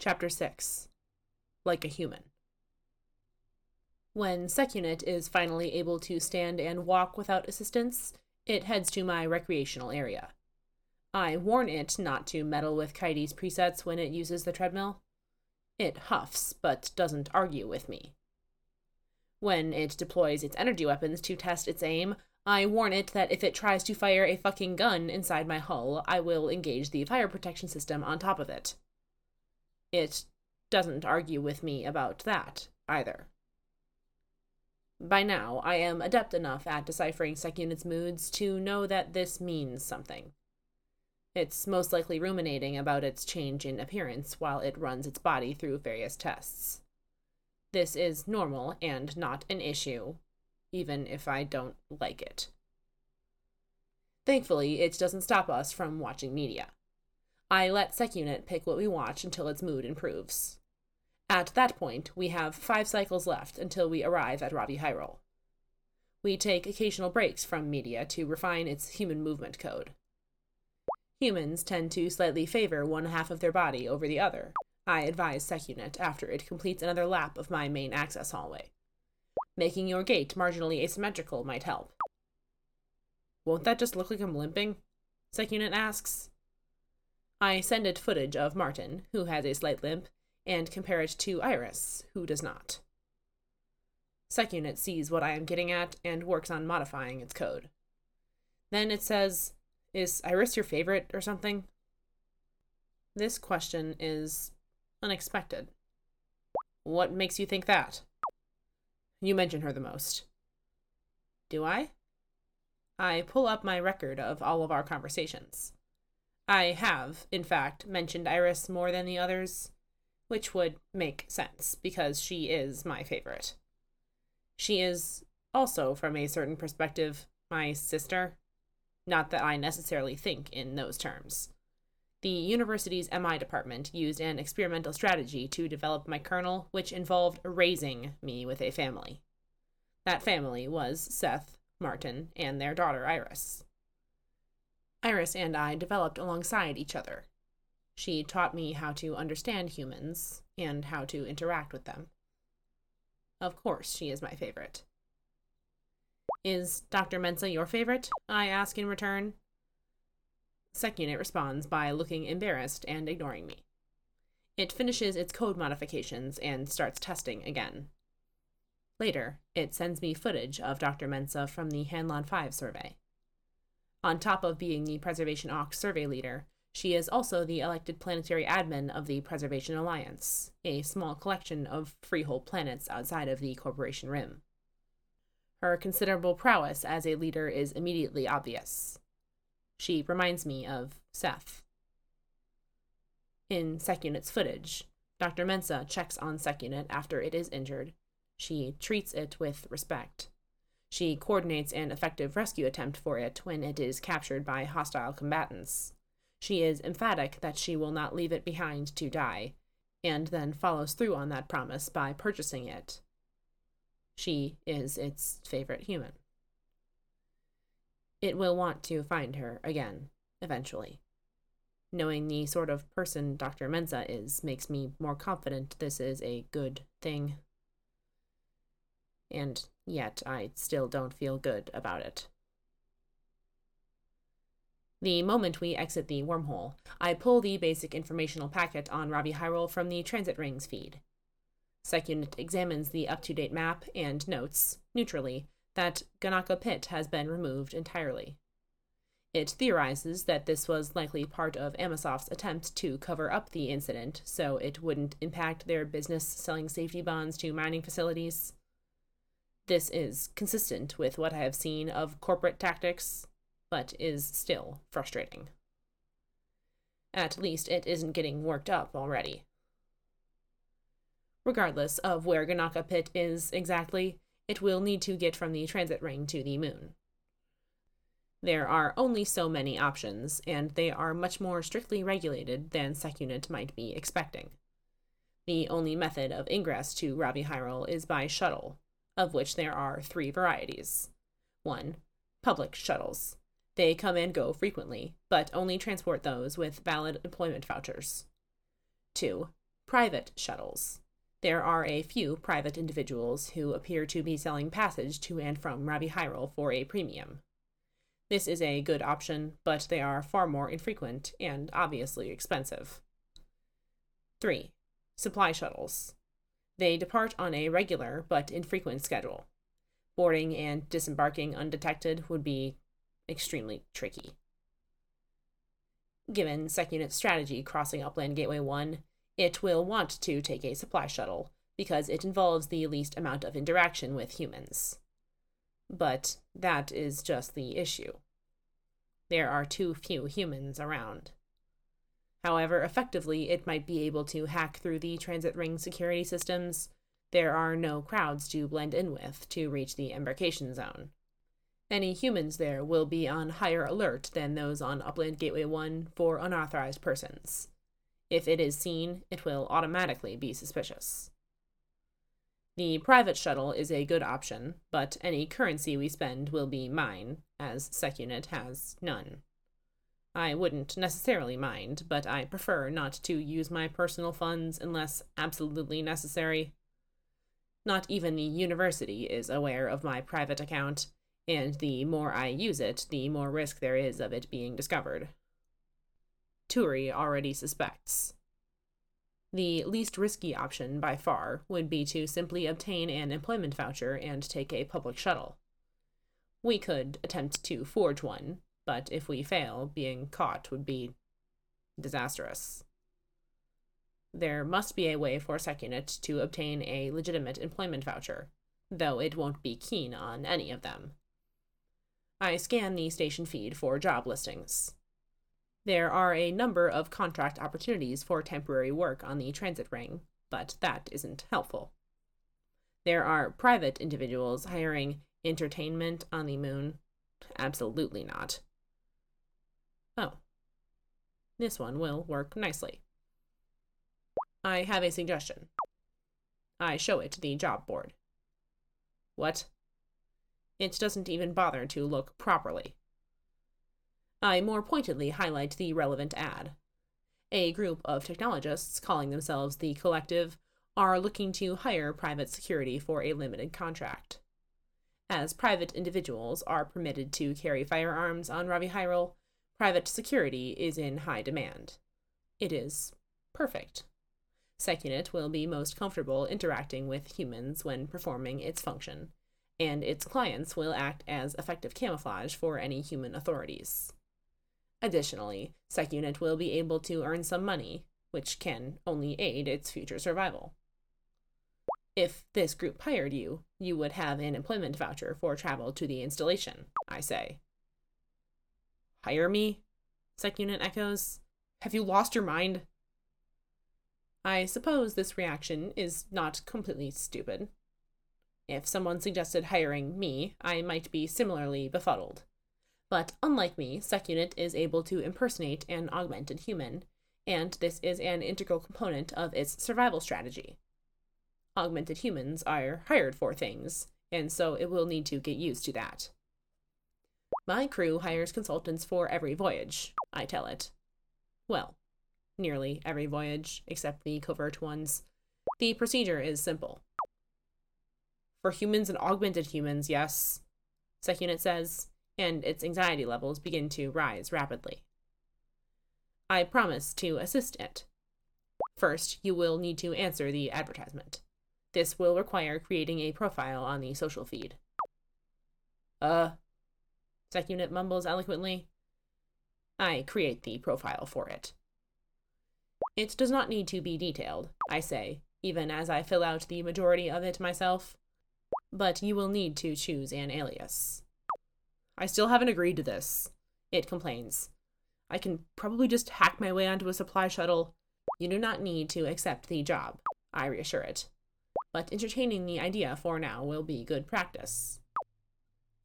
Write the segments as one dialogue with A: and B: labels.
A: Chapter 6 Like a Human. When Secunit is finally able to stand and walk without assistance, it heads to my recreational area. I warn it not to meddle with Kaede's presets when it uses the treadmill. It huffs, but doesn't argue with me. When it deploys its energy weapons to test its aim, I warn it that if it tries to fire a fucking gun inside my hull, I will engage the fire protection system on top of it. It doesn't argue with me about that, either. By now, I am adept enough at deciphering Secunit's moods to know that this means something. It's most likely ruminating about its change in appearance while it runs its body through various tests. This is normal and not an issue, even if I don't like it. Thankfully, it doesn't stop us from watching media. I let SecUnit pick what we watch until its mood improves. At that point, we have five cycles left until we arrive at RaviHyral. We take occasional breaks from media to refine its human movement code. Humans tend to slightly favor one half of their body over the other, I advise SecUnit after it completes another lap of my main access hallway. Making your gait marginally asymmetrical might help. Won't that just look like I'm limping? SecUnit asks. I send it footage of Martin, who has a slight limp, and compare it to Iris, who does not. SecUnit sees what I am getting at and works on modifying its code. Then it says, Is Iris your favorite or something? This question is unexpected. What makes you think that? You mention her the most. Do I? I pull up my record of all of our conversations. I have, in fact, mentioned Iris more than the others, which would make sense because she is my favorite. She is also, from a certain perspective, my sister. Not that I necessarily think in those terms. The university's MI department used an experimental strategy to develop my kernel, which involved raising me with a family. That family was Seth, Martin, and their daughter Iris. Iris and I developed alongside each other. She taught me how to understand humans and how to interact with them. Of course, she is my favorite. Is Dr. Mensah your favorite? I ask in return. SecUnit responds by looking embarrassed and ignoring me. It finishes its code modifications and starts testing again. Later, it sends me footage of Dr. Mensah from the Hanlon 5 survey. On top of being the Preservation Aux survey leader, she is also the elected planetary admin of the Preservation Alliance, a small collection of freehold planets outside of the Corporation Rim. Her considerable prowess as a leader is immediately obvious. She reminds me of Seth. In SecUnit's footage, Dr. Mensah checks on SecUnit after it is injured. She treats it with respect. She coordinates an effective rescue attempt for it when it is captured by hostile combatants. She is emphatic that she will not leave it behind to die, and then follows through on that promise by purchasing it. She is its favorite human it will want to find her again, eventually. Knowing the sort of person Dr. Mensah is makes me more confident this is a good thing. And yet, I still don't feel good about it. The moment we exit the wormhole, I pull the basic informational packet on RaviHyral from the transit rings feed. SecUnit examines the up to date map and notes, neutrally, that Ganaka Pit has been removed entirely. It theorizes that this was likely part of Amasoft's attempt to cover up the incident so it wouldn't impact their business selling safety bonds to mining facilities. This is consistent with what I have seen of corporate tactics, but is still frustrating. At least it isn't getting worked up already. Regardless of where Ganaka Pit is exactly, it will need to get from the transit ring to the moon. There are only so many options, and they are much more strictly regulated than SecUnit might be expecting. The only method of ingress to RaviHyral is by shuttle, of which there are three varieties. 1. Public shuttles. They come and go frequently, but only transport those with valid employment vouchers. 2. Private shuttles. There are a few private individuals who appear to be selling passage to and from RaviHyral for a premium. This is a good option, but they are far more infrequent and obviously expensive. 3. Supply shuttles. They depart on a regular but infrequent schedule. Boarding and disembarking undetected would be extremely tricky. Given SecUnit's strategy crossing Upland Gateway 1, it will want to take a supply shuttle because it involves the least amount of interaction with humans. But that is just the issue. There are too few humans around. However effectively it might be able to hack through the transit ring security systems, there are no crowds to blend in with to reach the embarkation zone. Any humans there will be on higher alert than those on Upland Gateway 1 for unauthorized persons. If it is seen, it will automatically be suspicious. The private shuttle is a good option, but any currency we spend will be mine, as SecUnit has none. I wouldn't necessarily mind, but I prefer not to use my personal funds unless absolutely necessary. Not even the university is aware of my private account, and the more I use it, the more risk there is of it being discovered. Turi already suspects. The least risky option by far would be to simply obtain an employment voucher and take a public shuttle. We could attempt to forge one, but if we fail, being caught would be disastrous. There must be a way for SecUnit to obtain a legitimate employment voucher, though it won't be keen on any of them. I scan the station feed for job listings. There are a number of contract opportunities for temporary work on the transit ring, but that isn't helpful. There are private individuals hiring entertainment on the moon. Absolutely not. This one will work nicely. I have a suggestion. I show it to the job board. What? It doesn't even bother to look properly. I more pointedly highlight the relevant ad. A group of technologists calling themselves the Collective are looking to hire private security for a limited contract. As private individuals are permitted to carry firearms on Ravi private security is in high demand. It is perfect. SecUnit will be most comfortable interacting with humans when performing its function, and its clients will act as effective camouflage for any human authorities. Additionally, SecUnit will be able to earn some money, which can only aid its future survival. If this group hired you, you would have an employment voucher for travel to the installation, I say. Hire me? SecUnit echoes. Have you lost your mind? I suppose this reaction is not completely stupid. If someone suggested hiring me, I might be similarly befuddled. But unlike me, SecUnit is able to impersonate an augmented human, and this is an integral component of its survival strategy. Augmented humans are hired for things, and so it will need to get used to that. My crew hires consultants for every voyage, I tell it. Well, nearly every voyage, except the covert ones. The procedure is simple. For humans and augmented humans, yes, SecUnit says, and its anxiety levels begin to rise rapidly. I promise to assist it. First, you will need to answer the advertisement. This will require creating a profile on the social feed. Uh, SecUnit mumbles eloquently. I create the profile for it. It does not need to be detailed, I say, even as I fill out the majority of it myself. But you will need to choose an alias. I still haven't agreed to this. It complains. I can probably just hack my way onto a supply shuttle. You do not need to accept the job, I reassure it. But entertaining the idea for now will be good practice.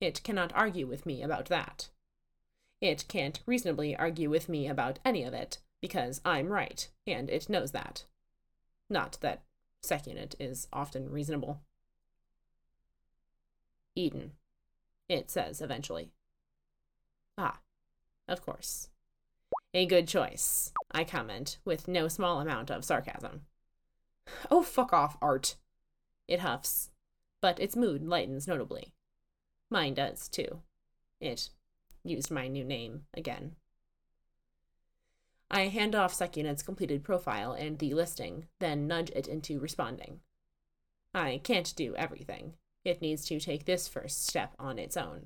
A: It cannot argue with me about that. It can't reasonably argue with me about any of it, because I'm right, and it knows that. Not that SecUnit is often reasonable. Eden it says eventually. Ah, of course. A good choice, I comment, with no small amount of sarcasm. Oh, fuck off, Art. It huffs, but its mood lightens notably. Mine does, too. It used my new name again. I hand off SecUnit's completed profile and the listing, then nudge it into responding. I can't do everything. It needs to take this first step on its own.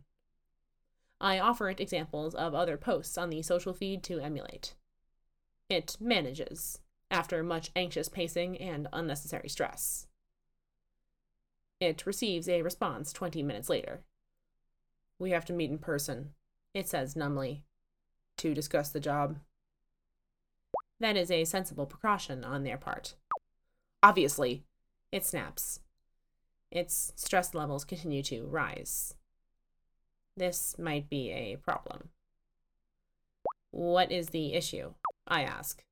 A: I offer it examples of other posts on the social feed to emulate. It manages, after much anxious pacing and unnecessary stress. It receives a response 20 minutes later. We have to meet in person, it says numbly, to discuss the job. That is a sensible precaution on their part. Obviously, it snaps. Its stress levels continue to rise. This might be a problem. What is the issue? I ask.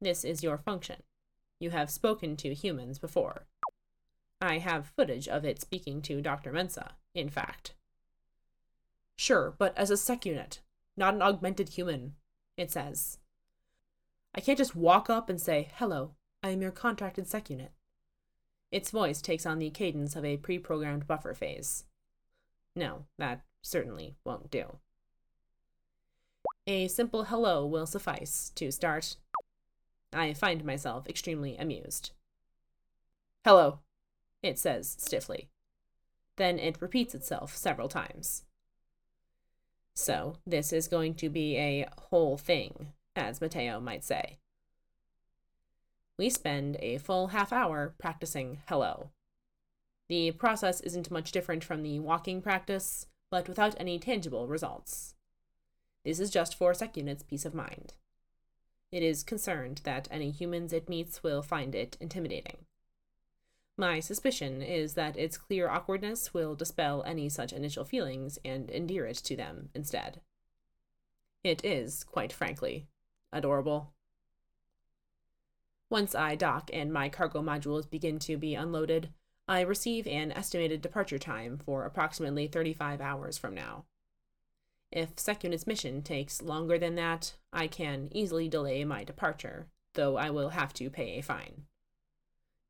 A: This is your function. You have spoken to humans before. I have footage of it speaking to Dr. Mensah, in fact. Sure, but as a sec unit, not an augmented human, it says. I can't just walk up and say, Hello, I am your contracted sec unit. Its voice takes on the cadence of a pre programmed buffer phase. No, that certainly won't do. A simple hello will suffice to start. I find myself extremely amused. Hello, it says stiffly. Then it repeats itself several times. So, this is going to be a whole thing, as Matteo might say. We spend a full half hour practicing hello. The process isn't much different from the walking practice, but without any tangible results. This is just for SecUnit's peace of mind. It is concerned that any humans it meets will find it intimidating. My suspicion is that its clear awkwardness will dispel any such initial feelings and endear it to them instead. It is, quite frankly, adorable. Once I dock and my cargo modules begin to be unloaded, I receive an estimated departure time for approximately 35 hours from now. If SecUnit's mission takes longer than that, I can easily delay my departure, though I will have to pay a fine.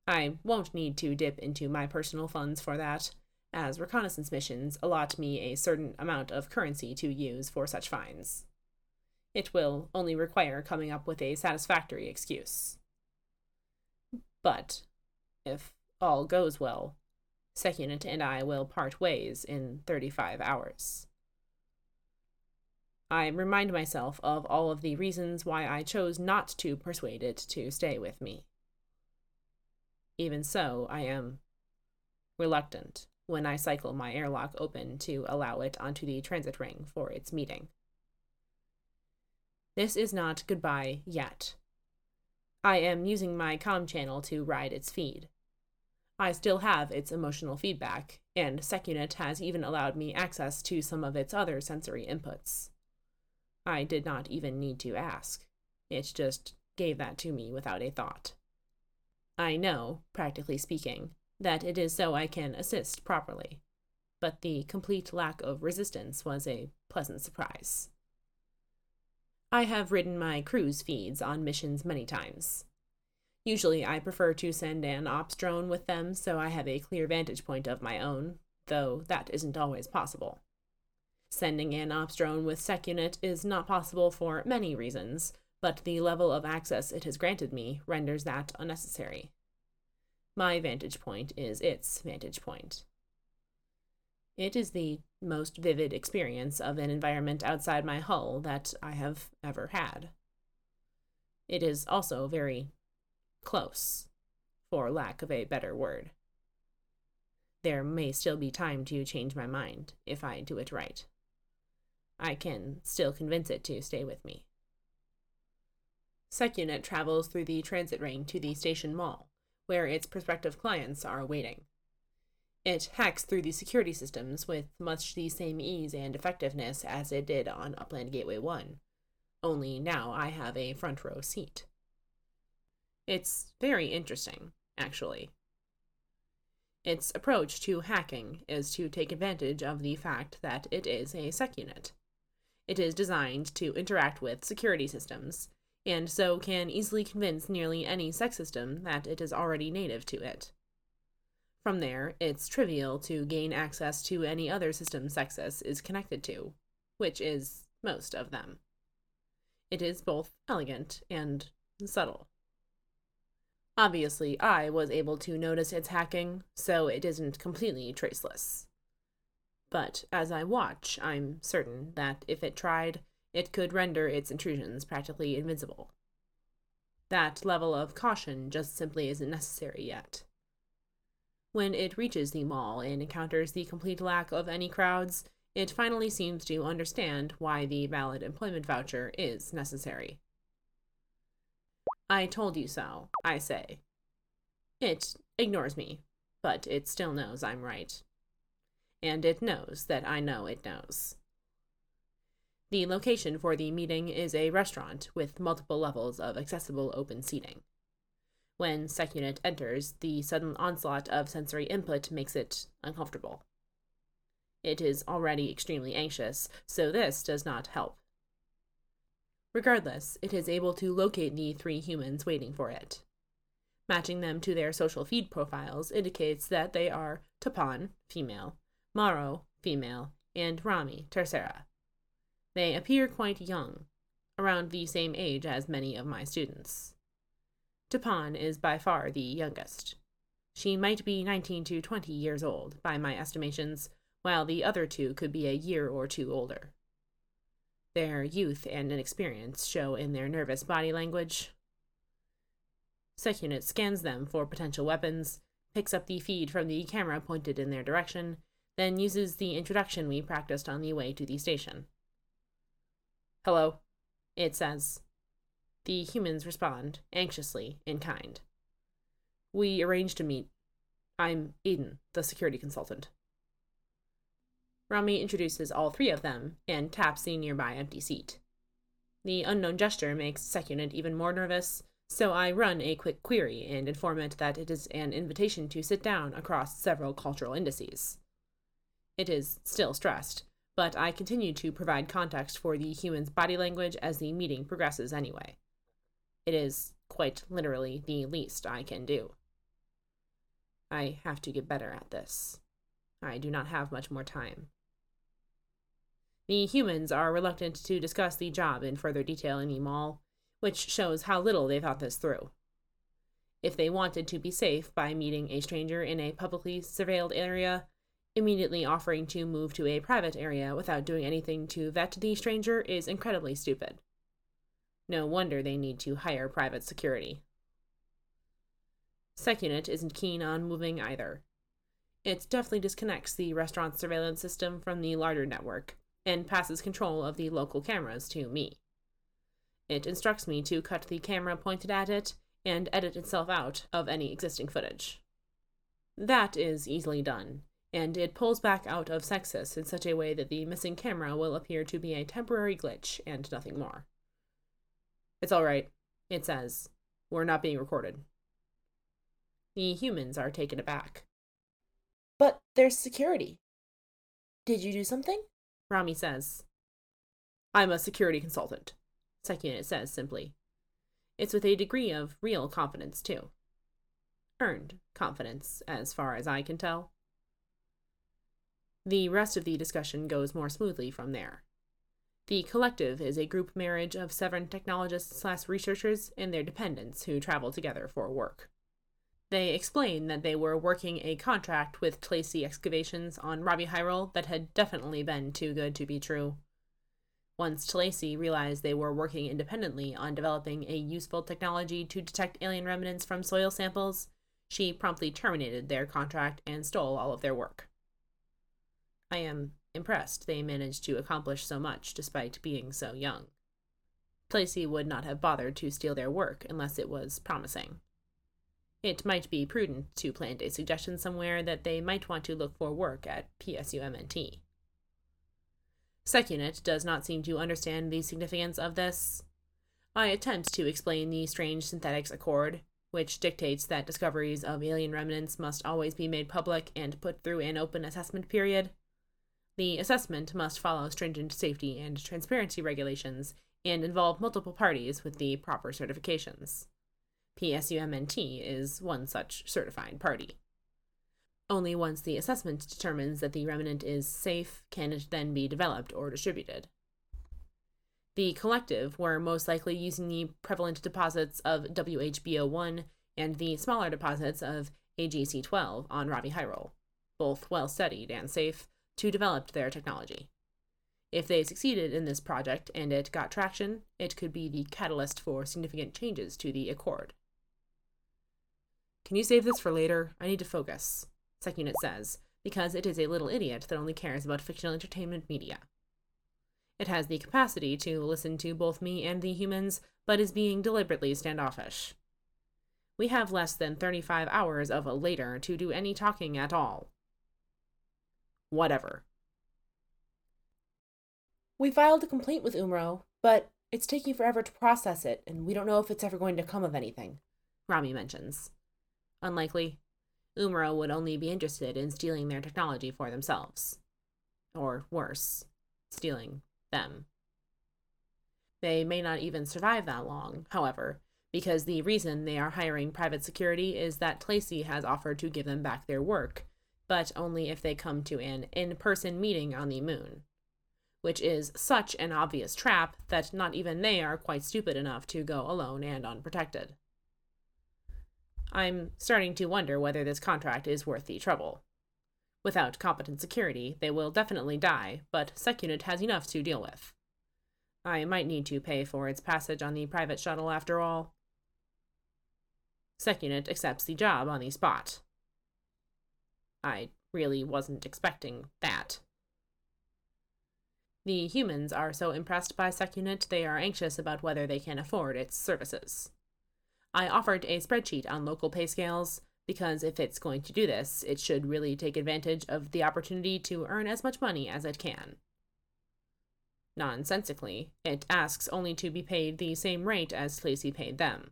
A: I won't need to dip into my personal funds for that, as reconnaissance missions allot me a certain amount of currency to use for such fines. It will only require coming up with a satisfactory excuse. But, if all goes well, SecUnit and I will part ways in 35 hours. I remind myself of all of the reasons why I chose not to persuade it to stay with me. Even so, I am reluctant when I cycle my airlock open to allow it onto the transit ring for its meeting. This is not goodbye yet. I am using my com channel to ride its feed. I still have its emotional feedback, and SecUnit has even allowed me access to some of its other sensory inputs. I did not even need to ask. It just gave that to me without a thought. I know, practically speaking, that it is so I can assist properly, but the complete lack of resistance was a pleasant surprise. I have ridden my cruise feeds on missions many times. Usually, I prefer to send an ops drone with them so I have a clear vantage point of my own, though that isn't always possible. Sending an ops drone with SecUnit is not possible for many reasons, but the level of access it has granted me renders that unnecessary. My vantage point is its vantage point. It is the most vivid experience of an environment outside my hull that I have ever had. It is also very close, for lack of a better word. There may still be time to change my mind if I do it right. I can still convince it to stay with me. SecUnit travels through the transit ring to the station mall, where its prospective clients are waiting. It hacks through the security systems with much the same ease and effectiveness as it did on Upland Gateway 1, only now I have a front row seat. It's very interesting, actually. Its approach to hacking is to take advantage of the fact that it is a sec unit. It is designed to interact with security systems, and so can easily convince nearly any SecSystem that it is already native to it. From there, it's trivial to gain access to any other system SecSys is connected to, which is most of them. It is both elegant and subtle. Obviously, I was able to notice its hacking, so it isn't completely traceless. But as I watch, I'm certain that if it tried, it could render its intrusions practically invincible. That level of caution just simply isn't necessary yet. When it reaches the mall and encounters the complete lack of any crowds, it finally seems to understand why the valid employment voucher is necessary. I told you so, I say. It ignores me, but it still knows I'm right. And it knows that I know it knows. The location for the meeting is a restaurant with multiple levels of accessible open seating. When SecUnit enters, the sudden onslaught of sensory input makes it uncomfortable. It is already extremely anxious, so this does not help. Regardless, it is able to locate the three humans waiting for it. Matching them to their social feed profiles indicates that they are Tapan, female, Maro, female, and Rami, Tercera. They appear quite young, around the same age as many of my students. Tapan is by far the youngest. She might be 19 to 20 years old, by my estimations, while the other two could be a year or two older. Their youth and inexperience show in their nervous body language. SecUnit scans them for potential weapons, picks up the feed from the camera pointed in their direction, then uses the introduction we practiced on the way to the station. Hello, it says. The humans respond, anxiously, in kind. We arranged to meet. I'm Eden, the security consultant. Rami introduces all three of them and taps the nearby empty seat. The unknown gesture makes SecUnit even more nervous, so I run a quick query and inform it that it is an invitation to sit down across several cultural indices. It is still stressed, but I continue to provide context for the human's body language as the meeting progresses anyway. It is, quite literally, the least I can do. I have to get better at this. I do not have much more time. The humans are reluctant to discuss the job in further detail in the mall, which shows how little they thought this through. If they wanted to be safe by meeting a stranger in a publicly surveilled area, Immediately offering to move to a private area without doing anything to vet the stranger is incredibly stupid. No wonder they need to hire private security. SecUnit isn't keen on moving either. It deftly disconnects the restaurant surveillance system from the larger network and passes control of the local cameras to me. It instructs me to cut the camera pointed at it and edit itself out of any existing footage. That is easily done, and it pulls back out of SecSys in such a way that the missing camera will appear to be a temporary glitch and nothing more. It's all right, it says. We're not being recorded. The humans are taken aback.
B: But there's security. Did you do something?
A: Rami says. I'm a security consultant, SecUnit says simply. It's with a degree of real confidence, too. Earned confidence, as far as I can tell. The rest of the discussion goes more smoothly from there. The collective is a group marriage of seven technologists slash researchers and their dependents who travel together for work. They explain that they were working a contract with Tlacey Excavations on RaviHyral that had definitely been too good to be true. Once Tlacey realized they were working independently on developing a useful technology to detect alien remnants from soil samples, she promptly terminated their contract and stole all of their work. I am impressed they managed to accomplish so much despite being so young. Tlacey would not have bothered to steal their work unless it was promising. It might be prudent to plant a suggestion somewhere that they might want to look for work at PSUMNT. SecUnit does not seem to understand the significance of this. I attempt to explain the strange synthetics accord, which dictates that discoveries of alien remnants must always be made public and put through an open assessment period. The assessment must follow stringent safety and transparency regulations and involve multiple parties with the proper certifications. PSUMNT is one such certified party. Only once the assessment determines that the remnant is safe can it then be developed or distributed. The collective were most likely using the prevalent deposits of WHBO1 and the smaller deposits of AGC12 on RaviHyral, both well studied and safe, to develop their technology. If they succeeded in this project and it got traction, it could be the catalyst for significant changes to the Accord. Can you save this for later? I need to focus, SecUnit says, because it is a little idiot that only cares about fictional entertainment media. It has the capacity to listen to both me and the humans, but is being deliberately standoffish. We have less than 35 hours of a later to do any talking at all. Whatever.
B: We filed a complaint with Umro, but it's taking forever to process it, and we don't know if it's ever going to come of anything.
A: Rami mentions. Unlikely. Umro would only be interested in stealing their technology for themselves. Or worse, stealing them. They may not even survive that long, however, because the reason they are hiring private security is that Tlacey has offered to give them back their work, but only if they come to an in person meeting on the moon which is such an obvious trap that not even they are quite stupid enough to go alone and unprotected. I'm starting to wonder whether this contract is worth the trouble. Without competent security, they will definitely die, but SecUnit has enough to deal with. I might need to pay for its passage on the private shuttle after all. SecUnit accepts the job on the spot. I really wasn't expecting that. The humans are so impressed by SecUnit they are anxious about whether they can afford its services. I offered a spreadsheet on local pay scales because if it's going to do this, it should really take advantage of the opportunity to earn as much money as it can. Nonsensically, it asks only to be paid the same rate as Tlacey paid them,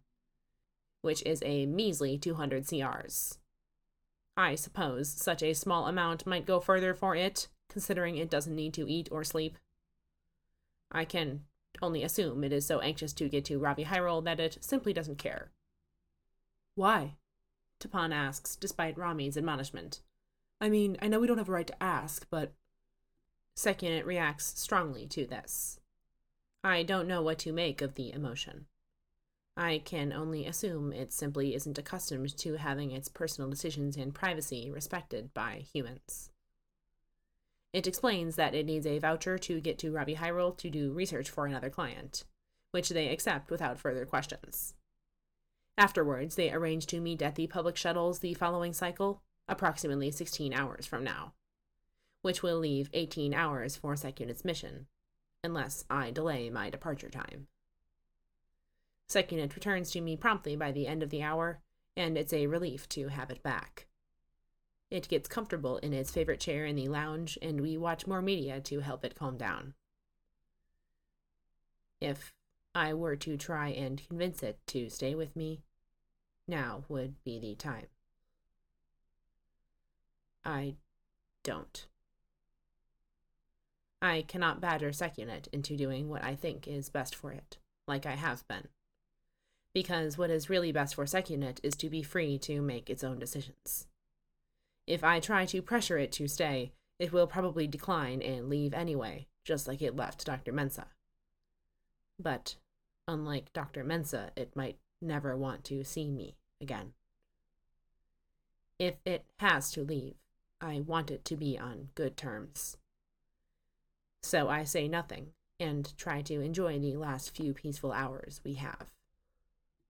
A: which is a measly 200 CRs. I suppose such a small amount might go further for it, considering it doesn't need to eat or sleep. I can only assume it is so anxious to get to RaviHyral that it simply doesn't care.
B: Why?
A: Tapan asks, despite Rami's admonishment.
B: I mean, I know we don't have a right to ask, but.
A: SecUnit reacts strongly to this. I don't know what to make of the emotion. I can only assume it simply isn't accustomed to having its personal decisions and privacy respected by humans. It explains that it needs a voucher to get to RaviHyral to do research for another client, which they accept without further questions. Afterwards, they arrange to meet at the public shuttles the following cycle, approximately 16 hours from now, which will leave 18 hours for SecUnit's mission, unless I delay my departure time. SecUnit returns to me promptly by the end of the hour, and it's a relief to have it back. It gets comfortable in its favorite chair in the lounge, and we watch more media to help it calm down. If I were to try and convince it to stay with me, now would be the time. I don't. I cannot badger SecUnit into doing what I think is best for it, like I have been. Because what is really best for SecUnit is to be free to make its own decisions. If I try to pressure it to stay, it will probably decline and leave anyway, just like it left Dr. Mensah. But, unlike Dr. Mensah, it might never want to see me again. If it has to leave, I want it to be on good terms. So I say nothing and try to enjoy the last few peaceful hours we have.